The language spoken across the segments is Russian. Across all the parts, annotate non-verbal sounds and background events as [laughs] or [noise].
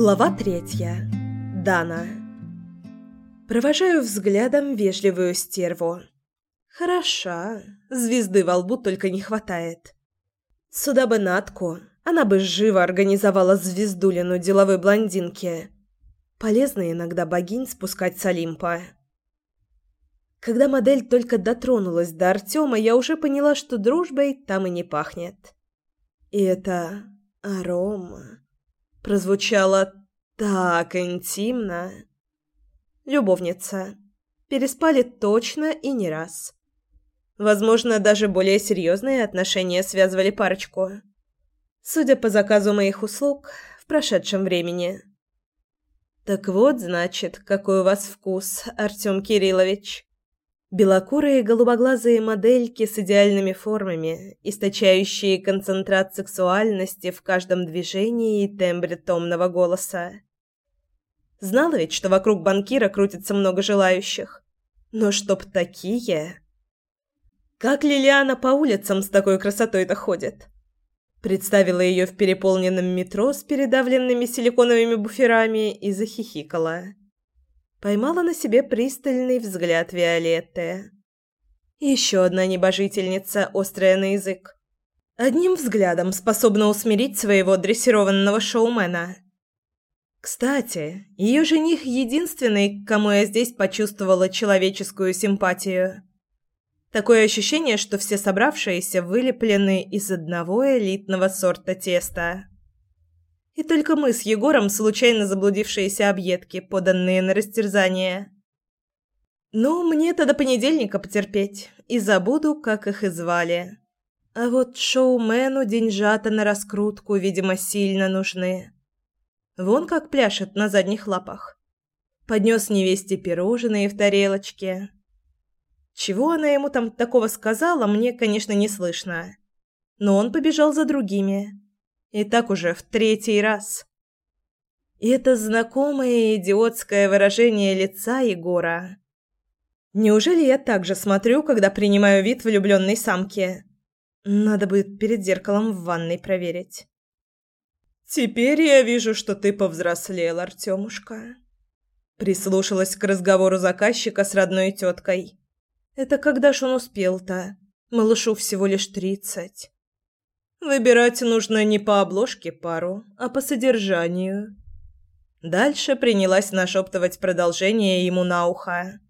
Глава третья. Дана. Провожаю взглядом вежливую стерву. Хороша. Звезды во лбу только не хватает. Сюда бы Натку. Она бы живо организовала звездулину деловой блондинки. Полезно иногда богинь спускать с Олимпа. Когда модель только дотронулась до Артема, я уже поняла, что дружбой там и не пахнет. И это арома прозвучало так интимно. Любовница. Переспали точно и не раз. Возможно, даже более серьезные отношения связывали парочку. Судя по заказу моих услуг в прошедшем времени. Так вот, значит, какой у вас вкус, Артем Кириллович. Белокурые голубоглазые модельки с идеальными формами, источающие концентрат сексуальности в каждом движении и тембре томного голоса. Знала ведь, что вокруг банкира крутится много желающих. Но чтоб такие... Как Лилиана по улицам с такой красотой-то ходит? Представила ее в переполненном метро с передавленными силиконовыми буферами и захихикала поймала на себе пристальный взгляд Виолетты. Еще одна небожительница, острая на язык. Одним взглядом способна усмирить своего дрессированного шоумена. Кстати, ее жених единственный, к кому я здесь почувствовала человеческую симпатию. Такое ощущение, что все собравшиеся вылеплены из одного элитного сорта теста. И только мы с Егором случайно заблудившиеся объедки, поданные на растерзание. Ну, мне-то до понедельника потерпеть, и забуду, как их и звали. А вот шоумену деньжата на раскрутку, видимо, сильно нужны. Вон как пляшет на задних лапах. Поднес невесте пирожные в тарелочке. Чего она ему там такого сказала, мне, конечно, не слышно. Но он побежал за другими. И так уже в третий раз. Это знакомое идиотское выражение лица Егора. Неужели я так же смотрю, когда принимаю вид влюбленной самки? Надо будет перед зеркалом в ванной проверить. «Теперь я вижу, что ты повзрослел, Артемушка». Прислушалась к разговору заказчика с родной теткой. «Это когда ж он успел-то? Малышу всего лишь тридцать». Выбирать нужно не по обложке пару, а по содержанию. Дальше принялась нашептывать продолжение ему на ухо.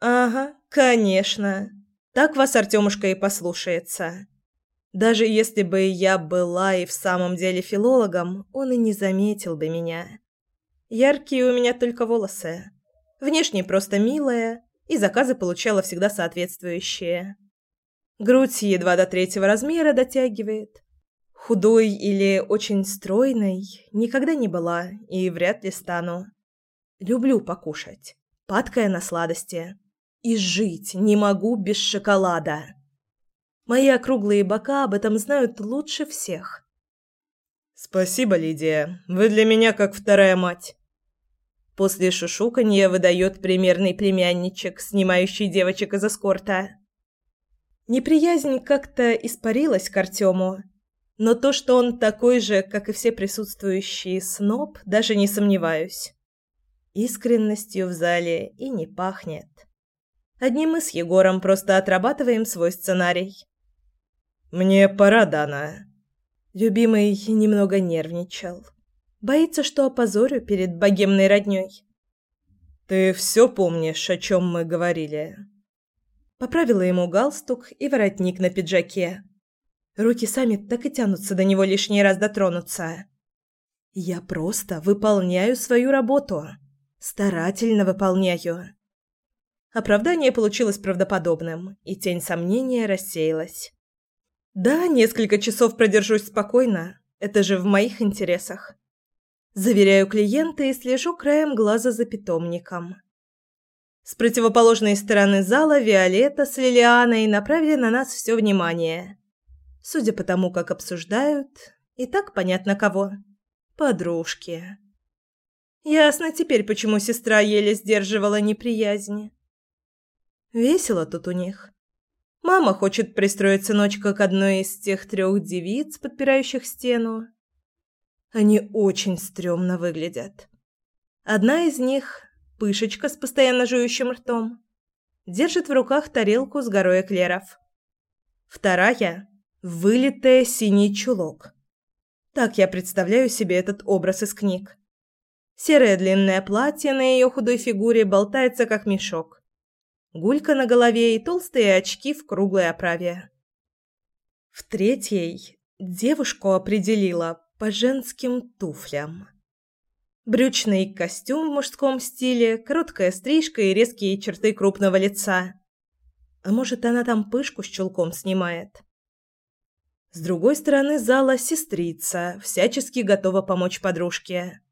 «Ага, конечно. Так вас Артемушка и послушается. Даже если бы я была и в самом деле филологом, он и не заметил бы меня. Яркие у меня только волосы. Внешне просто милая, и заказы получала всегда соответствующие. Грудь едва до третьего размера дотягивает. Худой или очень стройной никогда не была и вряд ли стану. Люблю покушать, падкая на сладости. И жить не могу без шоколада. Мои округлые бока об этом знают лучше всех. «Спасибо, Лидия. Вы для меня как вторая мать». После шушуканья выдает примерный племянничек, снимающий девочек из эскорта. Неприязнь как-то испарилась к Артему, но то, что он такой же, как и все присутствующие сноб, даже не сомневаюсь. Искренностью в зале и не пахнет. Одни мы с Егором просто отрабатываем свой сценарий. «Мне пора, Дана». Любимый немного нервничал. Боится, что опозорю перед богемной роднёй. «Ты все помнишь, о чем мы говорили?» Поправила ему галстук и воротник на пиджаке. Руки сами так и тянутся до него лишний раз дотронуться. Я просто выполняю свою работу. Старательно выполняю. Оправдание получилось правдоподобным, и тень сомнения рассеялась. Да, несколько часов продержусь спокойно. Это же в моих интересах. Заверяю клиента и слежу краем глаза за питомником. С противоположной стороны зала Виолетта с Лилианой направили на нас все внимание. Судя по тому, как обсуждают, и так понятно кого. Подружки. Ясно теперь, почему сестра еле сдерживала неприязнь. Весело тут у них. Мама хочет пристроить сыночка к одной из тех трех девиц, подпирающих стену. Они очень стрёмно выглядят. Одна из них, пышечка с постоянно жующим ртом, держит в руках тарелку с горой эклеров. Вторая – вылитая синий чулок. Так я представляю себе этот образ из книг. Серое длинное платье на ее худой фигуре болтается как мешок. Гулька на голове и толстые очки в круглой оправе. В третьей девушку определила по женским туфлям. Брючный костюм в мужском стиле, короткая стрижка и резкие черты крупного лица. А может, она там пышку с чулком снимает? С другой стороны зала сестрица, всячески готова помочь подружке.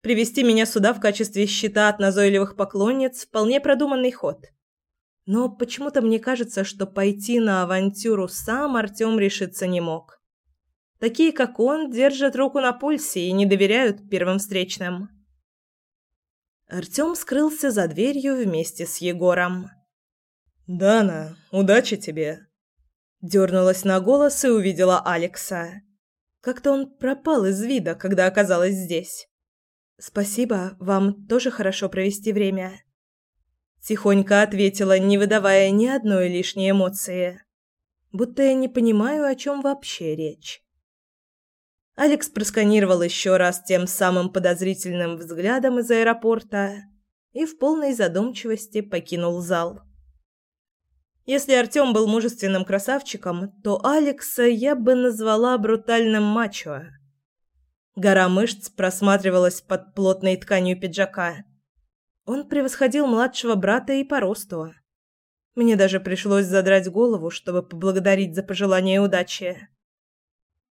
Привести меня сюда в качестве щита от назойливых поклонниц – вполне продуманный ход. Но почему-то мне кажется, что пойти на авантюру сам Артём решиться не мог. Такие, как он, держат руку на пульсе и не доверяют первым встречным. Артём скрылся за дверью вместе с Егором. «Дана, удачи тебе!» Дёрнулась на голос и увидела Алекса. Как-то он пропал из вида, когда оказалась здесь. «Спасибо, вам тоже хорошо провести время». Тихонько ответила, не выдавая ни одной лишней эмоции. Будто я не понимаю, о чем вообще речь. Алекс просканировал еще раз тем самым подозрительным взглядом из аэропорта и в полной задумчивости покинул зал. Если Артём был мужественным красавчиком, то Алекса я бы назвала брутальным мачо. Гора мышц просматривалась под плотной тканью пиджака. Он превосходил младшего брата и по росту. Мне даже пришлось задрать голову, чтобы поблагодарить за пожелание удачи.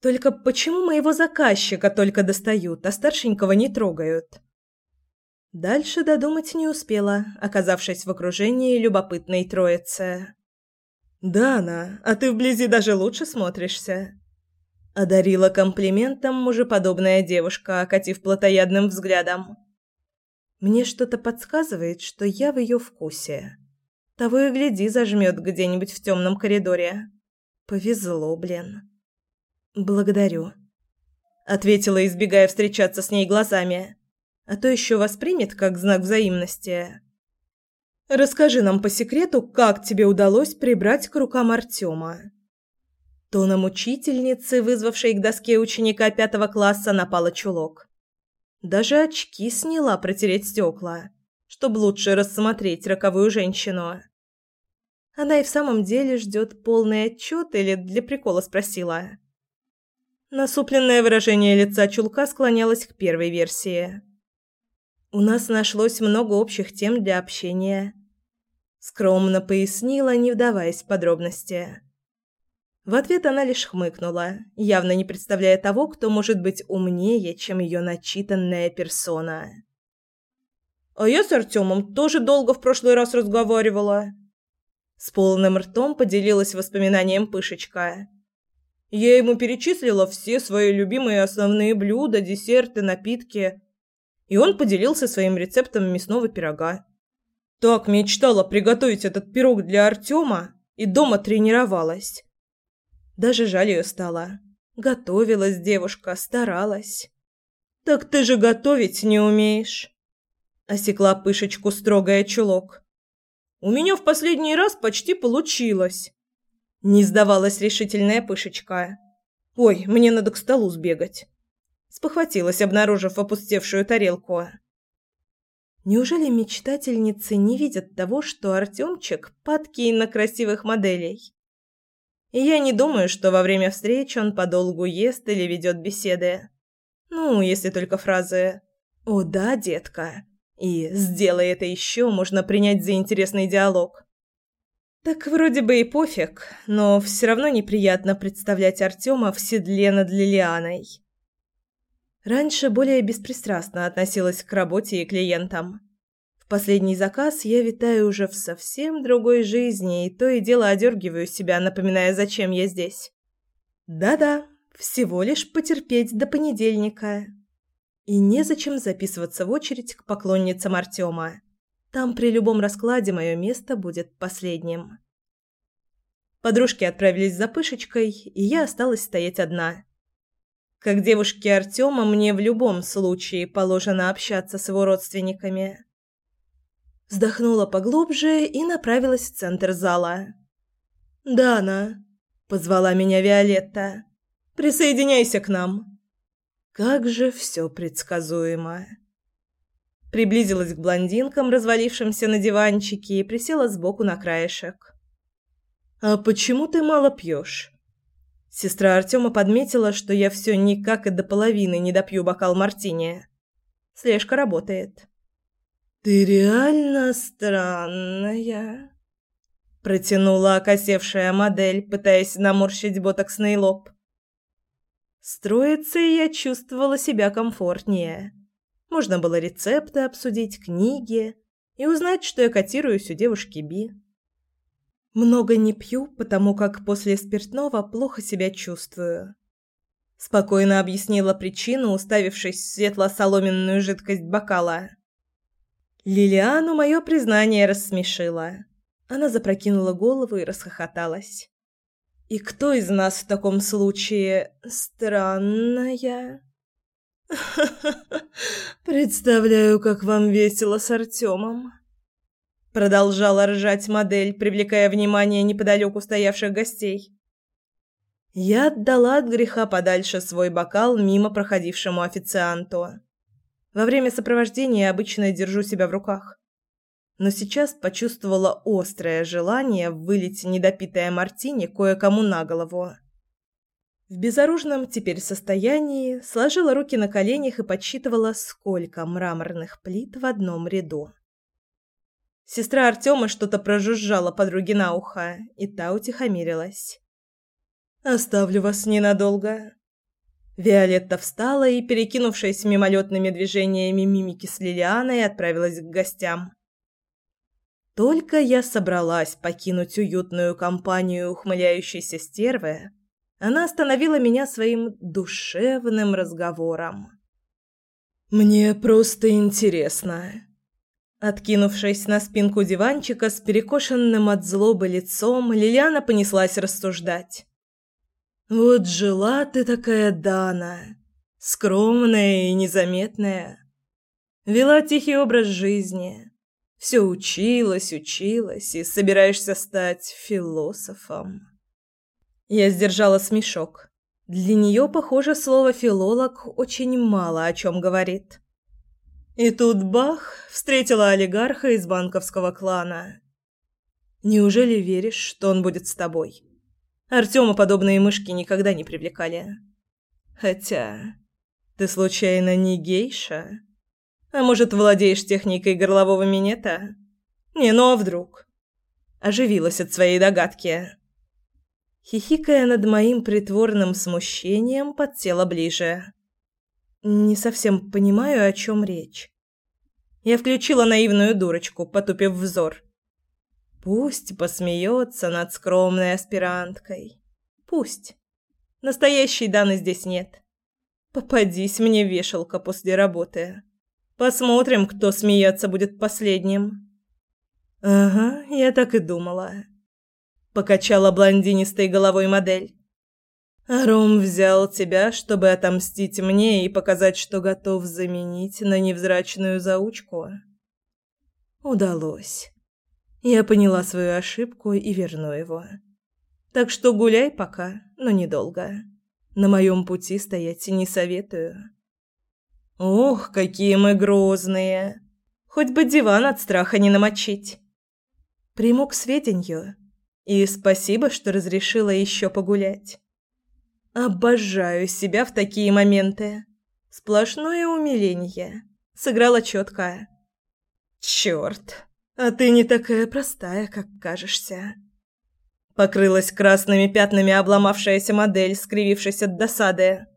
Только почему моего заказчика только достают, а старшенького не трогают? Дальше додумать не успела, оказавшись в окружении любопытной троицы. «Дана, а ты вблизи даже лучше смотришься», Одарила комплиментом мужеподобная девушка, окатив плотоядным взглядом. Мне что-то подсказывает, что я в ее вкусе. Того и гляди, зажмет где-нибудь в темном коридоре. Повезло, блин. Благодарю. Ответила, избегая встречаться с ней глазами. А то еще воспримет как знак взаимности. Расскажи нам по секрету, как тебе удалось прибрать к рукам Артема. Тоном учительницы, вызвавшей к доске ученика пятого класса, напала чулок. Даже очки сняла протереть стекла, чтобы лучше рассмотреть роковую женщину. Она и в самом деле ждет полный отчет или для прикола спросила. Насупленное выражение лица чулка склонялось к первой версии. «У нас нашлось много общих тем для общения», — скромно пояснила, не вдаваясь в подробности. В ответ она лишь хмыкнула, явно не представляя того, кто может быть умнее, чем ее начитанная персона. «А я с Артемом тоже долго в прошлый раз разговаривала». С полным ртом поделилась воспоминанием Пышечка. Я ему перечислила все свои любимые основные блюда, десерты, напитки. И он поделился своим рецептом мясного пирога. Так мечтала приготовить этот пирог для Артема и дома тренировалась. Даже жаль ее стало. Готовилась девушка, старалась. «Так ты же готовить не умеешь!» Осекла пышечку строгая чулок. «У меня в последний раз почти получилось!» Не сдавалась решительная пышечка. «Ой, мне надо к столу сбегать!» Спохватилась, обнаружив опустевшую тарелку. Неужели мечтательницы не видят того, что Артемчик падкий на красивых моделей? И я не думаю, что во время встреч он подолгу ест или ведет беседы. Ну, если только фразы «О да, детка» и «Сделай это еще» можно принять за интересный диалог. Так вроде бы и пофиг, но все равно неприятно представлять Артема в седле над Лилианой. Раньше более беспристрастно относилась к работе и клиентам последний заказ я витаю уже в совсем другой жизни и то и дело одергиваю себя, напоминая, зачем я здесь. Да-да, всего лишь потерпеть до понедельника. И незачем записываться в очередь к поклонницам Артема. Там при любом раскладе мое место будет последним. Подружки отправились за пышечкой, и я осталась стоять одна. Как девушке Артема мне в любом случае положено общаться с его родственниками. Вздохнула поглубже и направилась в центр зала. «Дана», — позвала меня Виолетта, — «присоединяйся к нам». Как же все предсказуемо. Приблизилась к блондинкам, развалившимся на диванчике, и присела сбоку на краешек. «А почему ты мало пьешь?» Сестра Артема подметила, что я все никак и до половины не допью бокал мартини. Слежка работает. «Ты реально странная», — протянула окосевшая модель, пытаясь наморщить ботоксный лоб. Строиться я чувствовала себя комфортнее. Можно было рецепты обсудить, книги и узнать, что я котируюсь у девушки Би. Много не пью, потому как после спиртного плохо себя чувствую. Спокойно объяснила причину, уставившись в светло-соломенную жидкость бокала. Лилиану мое признание рассмешило. Она запрокинула голову и расхохоталась. «И кто из нас в таком случае странная?» [laughs] «Представляю, как вам весело с Артемом». Продолжала ржать модель, привлекая внимание неподалеку стоявших гостей. Я отдала от греха подальше свой бокал мимо проходившему официанту. Во время сопровождения обычно держу себя в руках. Но сейчас почувствовала острое желание вылить недопитое мартини кое-кому на голову. В безоружном теперь состоянии сложила руки на коленях и подсчитывала, сколько мраморных плит в одном ряду. Сестра Артема что-то прожужжала подруге на ухо, и та утихомирилась. «Оставлю вас ненадолго». Виолетта встала и, перекинувшись мимолетными движениями мимики с Лилианой, отправилась к гостям. Только я собралась покинуть уютную компанию ухмыляющейся стервы, она остановила меня своим душевным разговором. «Мне просто интересно». Откинувшись на спинку диванчика с перекошенным от злобы лицом, Лилиана понеслась рассуждать. «Вот жила ты такая Дана, скромная и незаметная. Вела тихий образ жизни, все училась, училась и собираешься стать философом». Я сдержала смешок. Для нее, похоже, слово «филолог» очень мало о чем говорит. И тут бах, встретила олигарха из банковского клана. Неужели веришь, что он будет с тобой? Артема подобные мышки никогда не привлекали. Хотя... Ты случайно не гейша? А может, владеешь техникой горлового минета? Не, ну а вдруг? Оживилась от своей догадки хихикая над моим притворным смущением, подсела ближе. Не совсем понимаю, о чем речь. Я включила наивную дурочку, потупив взор. Пусть посмеется над скромной аспиранткой. Пусть. Настоящей Даны здесь нет. Попадись мне вешалка после работы. Посмотрим, кто смеяться будет последним. Ага, я так и думала покачала блондинистой головой модель. Ром взял тебя, чтобы отомстить мне и показать, что готов заменить на невзрачную заучку. Удалось. Я поняла свою ошибку и верну его. Так что гуляй пока, но недолго. На моем пути стоять не советую. Ох, какие мы грозные. Хоть бы диван от страха не намочить. Приму к. И спасибо, что разрешила еще погулять. Обожаю себя в такие моменты. Сплошное умиление. Сыграла четко. Черт, а ты не такая простая, как кажешься. Покрылась красными пятнами обломавшаяся модель, скривившись от досады.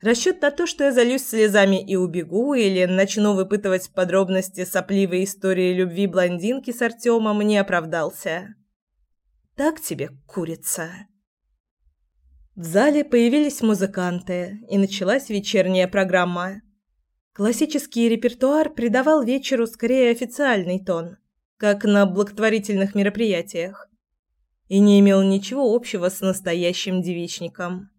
Расчет на то, что я зальюсь слезами и убегу, или начну выпытывать подробности сопливой истории любви блондинки с Артемом, не оправдался. Так тебе, курица. В зале появились музыканты, и началась вечерняя программа. Классический репертуар придавал вечеру скорее официальный тон, как на благотворительных мероприятиях, и не имел ничего общего с настоящим девичником.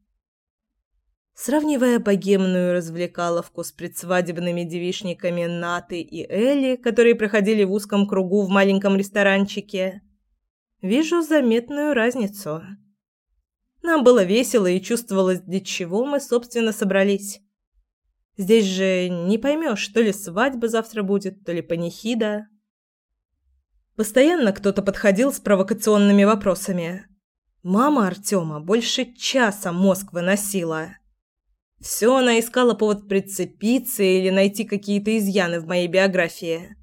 сравнивая богемную развлекаловку с предсвадебными девичниками Наты и Элли, которые проходили в узком кругу в маленьком ресторанчике, вижу заметную разницу. Нам было весело и чувствовалось, для чего мы, собственно, собрались. Здесь же не поймешь, то ли свадьба завтра будет, то ли панихида. Постоянно кто-то подходил с провокационными вопросами. Мама Артема больше часа мозг выносила. Все она искала повод прицепиться или найти какие-то изъяны в моей биографии.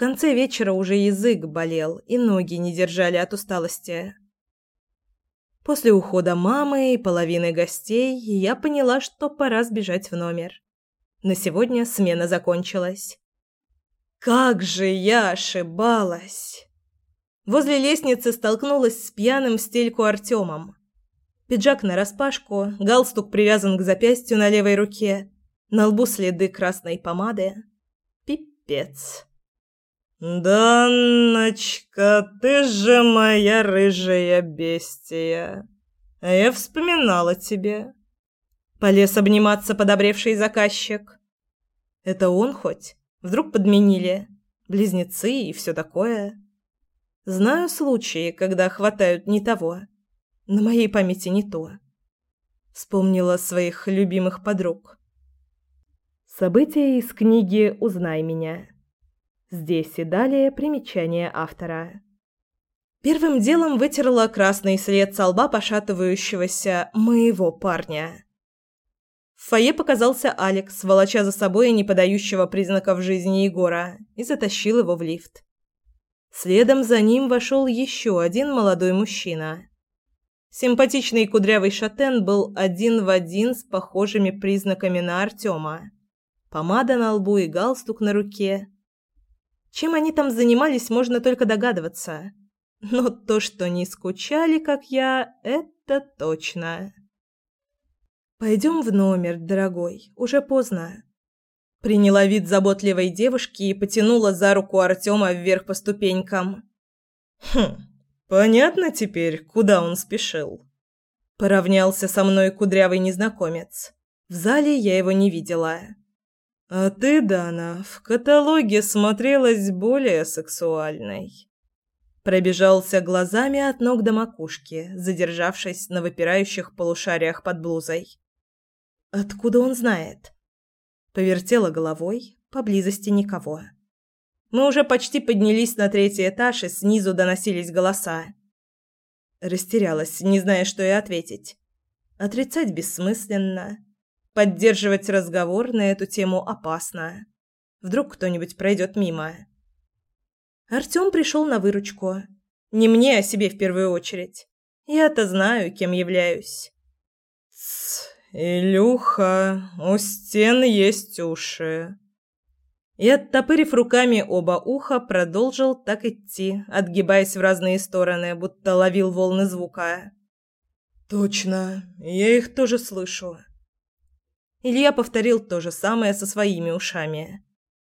Конце вечера уже язык болел и ноги не держали от усталости. После ухода мамы и половины гостей я поняла, что пора сбежать в номер. На сегодня смена закончилась. Как же я ошибалась! Возле лестницы столкнулась с пьяным стельку Артемом. Пиджак нараспашку, галстук привязан к запястью на левой руке, на лбу следы красной помады. Пипец. «Даночка, ты же моя рыжая бестия! А я вспоминала тебе!» Полез обниматься подобревший заказчик. «Это он хоть? Вдруг подменили? Близнецы и все такое?» Знаю случаи, когда хватают не того. На моей памяти не то. Вспомнила своих любимых подруг. События из книги «Узнай меня». Здесь и далее примечание автора. Первым делом вытерла красный след со лба пошатывающегося моего парня. В фойе показался Алекс, волоча за собой не подающего признаков жизни Егора, и затащил его в лифт. Следом за ним вошел еще один молодой мужчина. Симпатичный кудрявый шатен был один в один с похожими признаками на Артема. Помада на лбу и галстук на руке. Чем они там занимались, можно только догадываться. Но то, что не скучали, как я, это точно. «Пойдем в номер, дорогой, уже поздно». Приняла вид заботливой девушки и потянула за руку Артема вверх по ступенькам. «Хм, Понятно теперь, куда он спешил. Поравнялся со мной кудрявый незнакомец. В зале я его не видела. А ты, Дана, в каталоге смотрелась более сексуальной. Пробежался глазами от ног до макушки, задержавшись на выпирающих полушариях под блузой. Откуда он знает? Повертела головой, поблизости никого. Мы уже почти поднялись на третий этаж, и снизу доносились голоса. Растерялась, не зная, что и ответить. Отрицать бессмысленно. Поддерживать разговор на эту тему опасно. Вдруг кто-нибудь пройдет мимо. Артём пришел на выручку. Не мне, а себе в первую очередь. Я-то знаю, кем являюсь. «Тсс, Илюха, у стен есть уши», и, оттопырив руками оба уха, продолжил так идти, отгибаясь в разные стороны, будто ловил волны звука. «Точно, я их тоже слышу». Илья повторил то же самое со своими ушами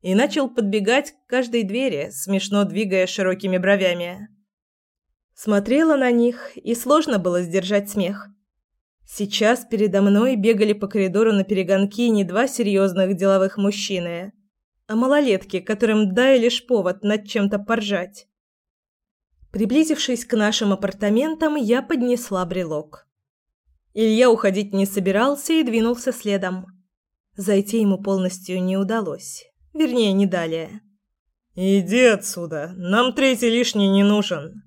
и начал подбегать к каждой двери, смешно двигая широкими бровями. Смотрела на них, и сложно было сдержать смех. Сейчас передо мной бегали по коридору на перегонки не два серьезных деловых мужчины – а малолетки, которым дай лишь повод над чем-то поржать. Приблизившись к нашим апартаментам, я поднесла брелок. Илья уходить не собирался и двинулся следом. Зайти ему полностью не удалось. Вернее, не далее. «Иди отсюда, нам третий лишний не нужен».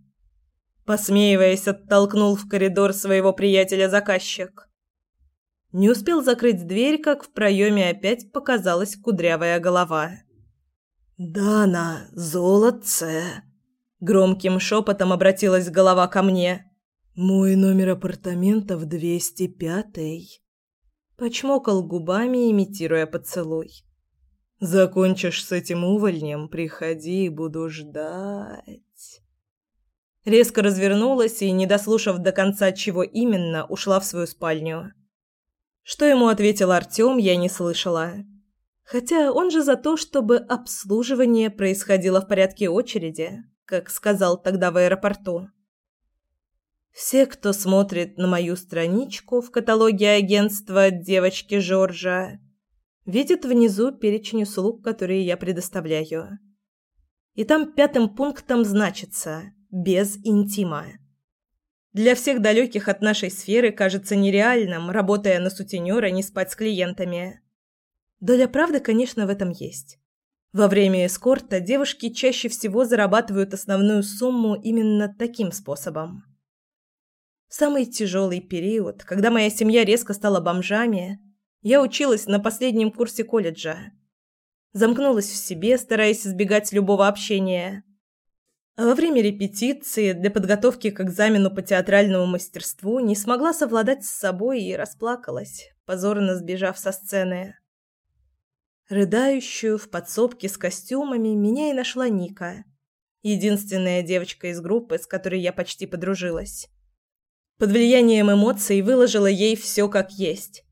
Посмеиваясь, оттолкнул в коридор своего приятеля-заказчик. Не успел закрыть дверь, как в проеме опять показалась кудрявая голова. «Дана, золотце!» Громким шепотом обратилась голова ко мне. «Мой номер апартаментов 205-й». Почмокал губами, имитируя поцелуй. «Закончишь с этим увольнем, приходи, буду ждать». Резко развернулась и, не дослушав до конца, чего именно, ушла в свою спальню. Что ему ответил Артём, я не слышала. Хотя он же за то, чтобы обслуживание происходило в порядке очереди, как сказал тогда в аэропорту. Все, кто смотрит на мою страничку в каталоге агентства «Девочки Жоржа», видят внизу перечень услуг, которые я предоставляю. И там пятым пунктом значится «без интима». Для всех далеких от нашей сферы кажется нереальным, работая на сутенера, не спать с клиентами. Доля правды, конечно, в этом есть. Во время эскорта девушки чаще всего зарабатывают основную сумму именно таким способом. Самый тяжелый период, когда моя семья резко стала бомжами, я училась на последнем курсе колледжа. Замкнулась в себе, стараясь избегать любого общения. А во время репетиции для подготовки к экзамену по театральному мастерству не смогла совладать с собой и расплакалась, позорно сбежав со сцены. Рыдающую в подсобке с костюмами меня и нашла Ника. Единственная девочка из группы, с которой я почти подружилась. Под влиянием эмоций выложила ей все как есть.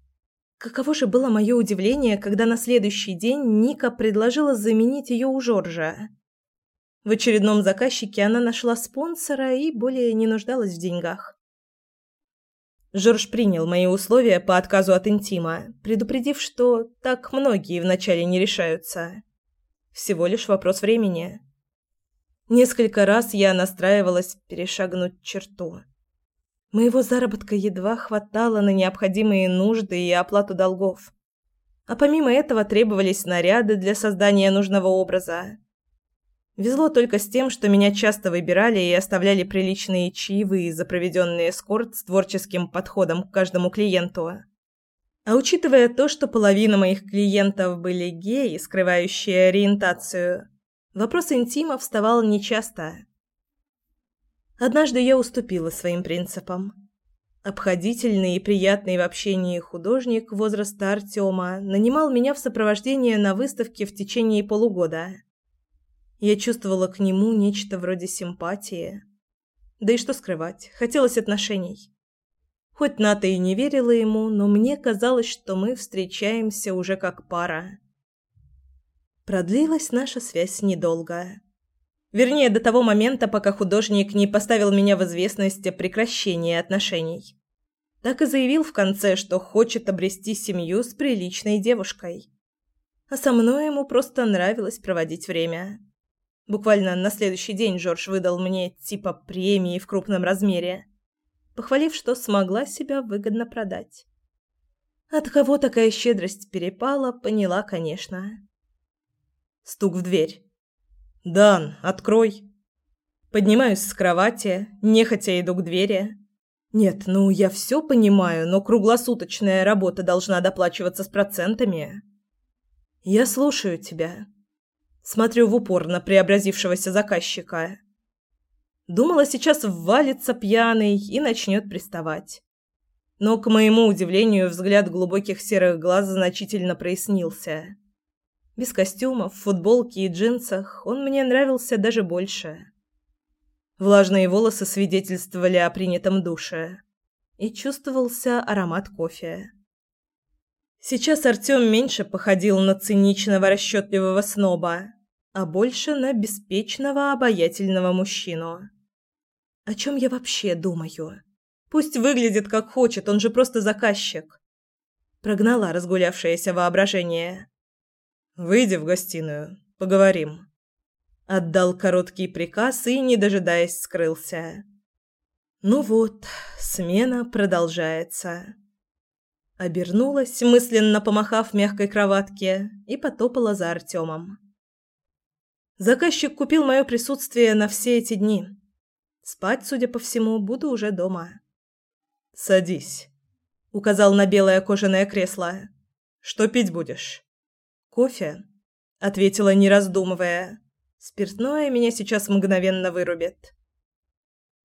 Каково же было мое удивление, когда на следующий день Ника предложила заменить ее у Жоржа. В очередном заказчике она нашла спонсора и более не нуждалась в деньгах. Жорж принял мои условия по отказу от интима, предупредив, что так многие вначале не решаются. Всего лишь вопрос времени. Несколько раз я настраивалась перешагнуть черту. Моего заработка едва хватало на необходимые нужды и оплату долгов. А помимо этого требовались наряды для создания нужного образа, Везло только с тем, что меня часто выбирали и оставляли приличные чаевые за проведенный эскорт с творческим подходом к каждому клиенту. А учитывая то, что половина моих клиентов были геи, скрывающие ориентацию, вопрос интима вставал нечасто. Однажды я уступила своим принципам. Обходительный и приятный в общении художник возраста Артема нанимал меня в сопровождение на выставке в течение полугода – я чувствовала к нему нечто вроде симпатии. Да и что скрывать, хотелось отношений. Хоть Ната и не верила ему, но мне казалось, что мы встречаемся уже как пара. Продлилась наша связь недолго. Вернее, до того момента, пока художник не поставил меня в известность о прекращении отношений. Так и заявил в конце, что хочет обрести семью с приличной девушкой. А со мной ему просто нравилось проводить время. Буквально на следующий день Жорж выдал мне типа премии в крупном размере, похвалив, что смогла себя выгодно продать. От кого такая щедрость перепала, поняла, конечно. Стук в дверь. «Дан, открой!» Поднимаюсь с кровати, нехотя иду к двери. Нет, ну я все понимаю, но круглосуточная работа должна доплачиваться с процентами. Я слушаю тебя. Смотрю в упор на преобразившегося заказчика. Думала, сейчас ввалится пьяный и начнет приставать. Но, к моему удивлению, взгляд глубоких серых глаз значительно прояснился. Без костюмов, футболки и джинсах он мне нравился даже больше. Влажные волосы свидетельствовали о принятом душе. И чувствовался аромат кофе. Сейчас Артём меньше походил на циничного расчётливого сноба, а больше на беспечного обаятельного мужчину. О чем я вообще думаю? Пусть выглядит как хочет, он же просто заказчик. Прогнала разгулявшееся воображение. Выйди в гостиную, поговорим. Отдал короткий приказ и, не дожидаясь, скрылся. Ну вот, смена продолжается. Обернулась, мысленно помахав мягкой кроватке, и потопала за Артемом. Заказчик купил мое присутствие на все эти дни. Спать, судя по всему, буду уже дома. «Садись», — указал на белое кожаное кресло. «Что пить будешь?» «Кофе», — ответила, не раздумывая. «Спиртное меня сейчас мгновенно вырубит».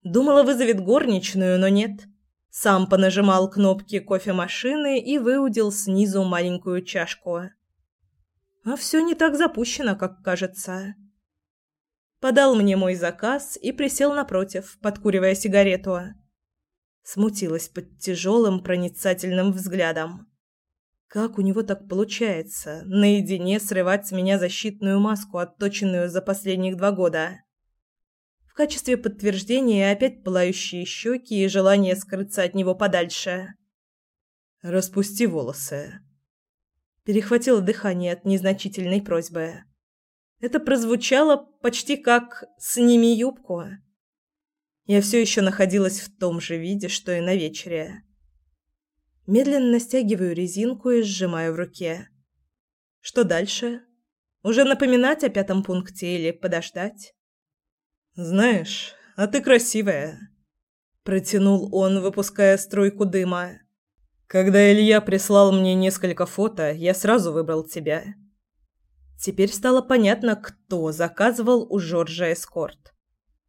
Думала, вызовет горничную, но нет. Сам понажимал кнопки кофемашины и выудил снизу маленькую чашку. А все не так запущено, как кажется. Подал мне мой заказ и присел напротив, подкуривая сигарету. Смутилась под тяжелым проницательным взглядом. Как у него так получается, наедине срывать с меня защитную маску, отточенную за последних два года? В качестве подтверждения опять пылающие щеки и желание скрыться от него подальше. «Распусти волосы». Перехватило дыхание от незначительной просьбы. Это прозвучало почти как «сними юбку». Я все еще находилась в том же виде, что и на вечере. Медленно стягиваю резинку и сжимаю в руке. Что дальше? Уже напоминать о пятом пункте или подождать? «Знаешь, а ты красивая», — протянул он, выпуская струйку дыма. «Когда Илья прислал мне несколько фото, я сразу выбрал тебя». Теперь стало понятно, кто заказывал у Жоржа эскорт.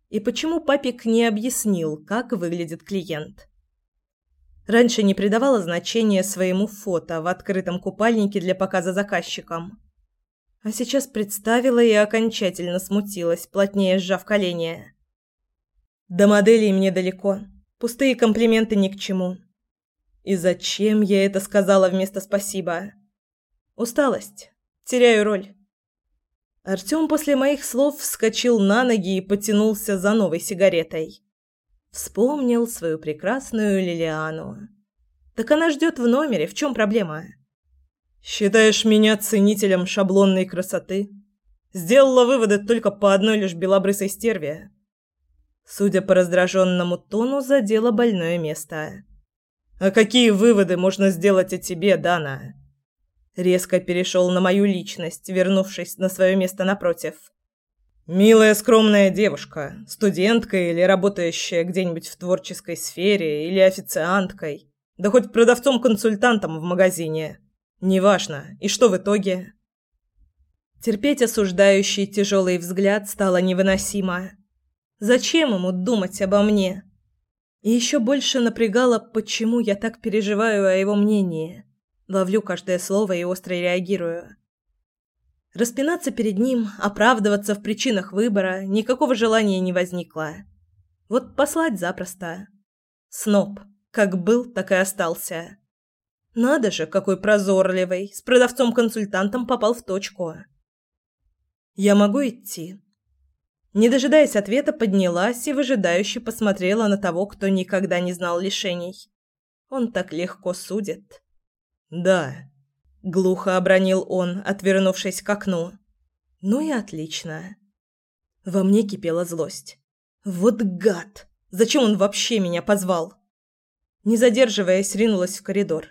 И почему папик не объяснил, как выглядит клиент. Раньше не придавала значения своему фото в открытом купальнике для показа заказчикам. А сейчас представила и окончательно смутилась, плотнее сжав колени. До моделей мне далеко. Пустые комплименты ни к чему. И зачем я это сказала вместо «спасибо»? Усталость. Теряю роль. Артём после моих слов вскочил на ноги и потянулся за новой сигаретой. Вспомнил свою прекрасную Лилиану. Так она ждет в номере, в чем проблема? Считаешь меня ценителем шаблонной красоты? Сделала выводы только по одной лишь белобрысой стерве. Судя по раздраженному тону, задело больное место. А какие выводы можно сделать о тебе, Дана? Резко перешел на мою личность, вернувшись на свое место напротив. Милая скромная девушка, студентка или работающая где-нибудь в творческой сфере, или официанткой, да хоть продавцом-консультантом в магазине. Неважно. И что в итоге? Терпеть осуждающий тяжелый взгляд стало невыносимо. Зачем ему думать обо мне? И еще больше напрягало, почему я так переживаю о его мнении. Ловлю каждое слово и остро реагирую. Распинаться перед ним, оправдываться в причинах выбора никакого желания не возникло. Вот послать запросто. Сноб. Как был, так и остался. Надо же, какой прозорливый. С продавцом-консультантом попал в точку. Я могу идти. Не дожидаясь ответа, поднялась и выжидающе посмотрела на того, кто никогда не знал лишений. Он так легко судит. Да, глухо обронил он, отвернувшись к окну. Ну и отлично. Во мне кипела злость. Вот гад. Зачем он вообще меня позвал? Не задерживаясь, ринулась в коридор.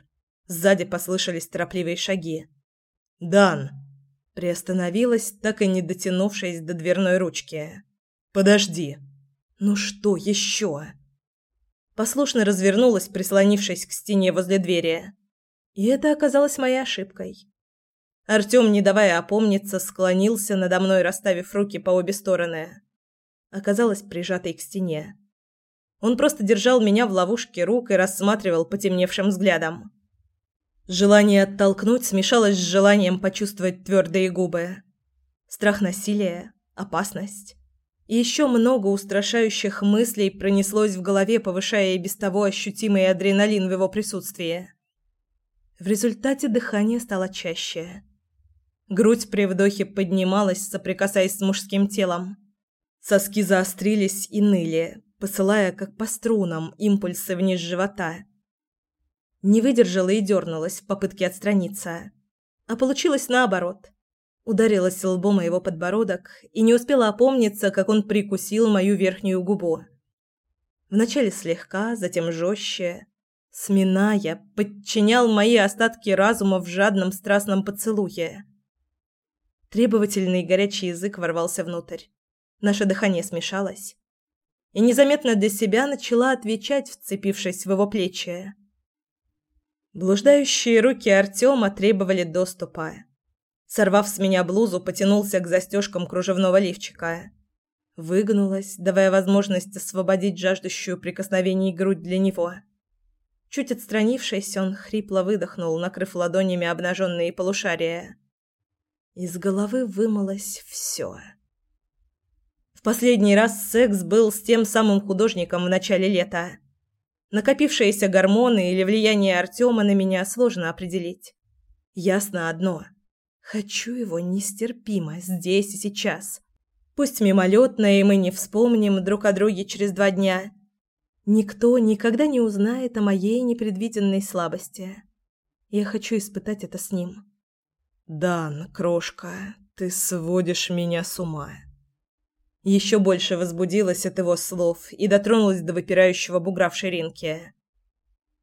Сзади послышались торопливые шаги. «Дан!» Приостановилась, так и не дотянувшись до дверной ручки. «Подожди!» «Ну что еще?» Послушно развернулась, прислонившись к стене возле двери. И это оказалось моей ошибкой. Артём, не давая опомниться, склонился надо мной, расставив руки по обе стороны. Оказалась прижатой к стене. Он просто держал меня в ловушке рук и рассматривал потемневшим взглядом. Желание оттолкнуть смешалось с желанием почувствовать твердые губы. Страх насилия, опасность. И еще много устрашающих мыслей пронеслось в голове, повышая и без того ощутимый адреналин в его присутствии. В результате дыхание стало чаще. Грудь при вдохе поднималась, соприкасаясь с мужским телом. Соски заострились и ныли, посылая, как по струнам, импульсы вниз живота – не выдержала и дернулась в попытке отстраниться. А получилось наоборот. Ударилась лбом о его подбородок и не успела опомниться, как он прикусил мою верхнюю губу. Вначале слегка, затем жестче, сминая, подчинял мои остатки разума в жадном страстном поцелуе. Требовательный горячий язык ворвался внутрь. Наше дыхание смешалось. И незаметно для себя начала отвечать, вцепившись в его плечи. Блуждающие руки Артема требовали доступа. Сорвав с меня блузу, потянулся к застежкам кружевного лифчика. Выгнулась, давая возможность освободить жаждущую прикосновений грудь для него. Чуть отстранившись, он хрипло выдохнул, накрыв ладонями обнаженные полушария. Из головы вымылось все. В последний раз секс был с тем самым художником в начале лета. Накопившиеся гормоны или влияние Артема на меня сложно определить. Ясно одно. Хочу его нестерпимо, здесь и сейчас. Пусть мимолетное, и мы не вспомним друг о друге через два дня. Никто никогда не узнает о моей непредвиденной слабости. Я хочу испытать это с ним. «Дан, крошка, ты сводишь меня с ума». Еще больше возбудилась от его слов и дотронулась до выпирающего бугра в ширинке.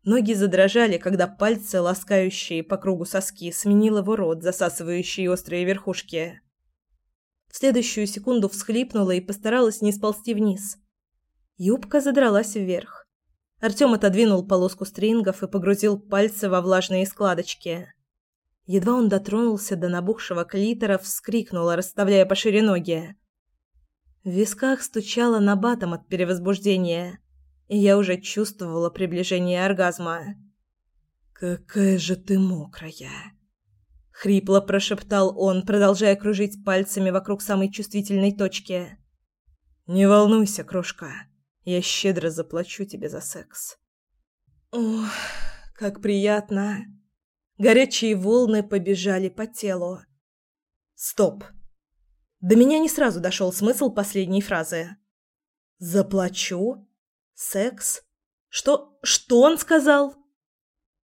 Ноги задрожали, когда пальцы, ласкающие по кругу соски, сменил его рот, засасывающий острые верхушки. В следующую секунду всхлипнула и постаралась не сползти вниз. Юбка задралась вверх. Артём отодвинул полоску стрингов и погрузил пальцы во влажные складочки. Едва он дотронулся до набухшего клитора, вскрикнула, расставляя пошире ноги. В висках стучало набатом от перевозбуждения и я уже чувствовала приближение оргазма. «Какая же ты мокрая!» Хрипло прошептал он, продолжая кружить пальцами вокруг самой чувствительной точки. «Не волнуйся, крошка, я щедро заплачу тебе за секс». Ох, как приятно. Горячие волны побежали по телу. Стоп. До меня не сразу дошел смысл последней фразы. «Заплачу?» Секс? Что... что он сказал?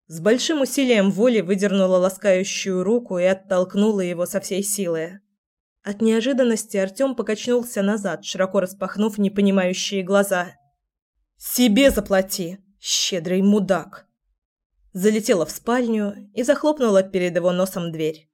С большим усилием воли выдернула ласкающую руку и оттолкнула его со всей силы. От неожиданности Артём покачнулся назад, широко распахнув непонимающие глаза. «Себе заплати, щедрый мудак!» Залетела в спальню и захлопнула перед его носом дверь.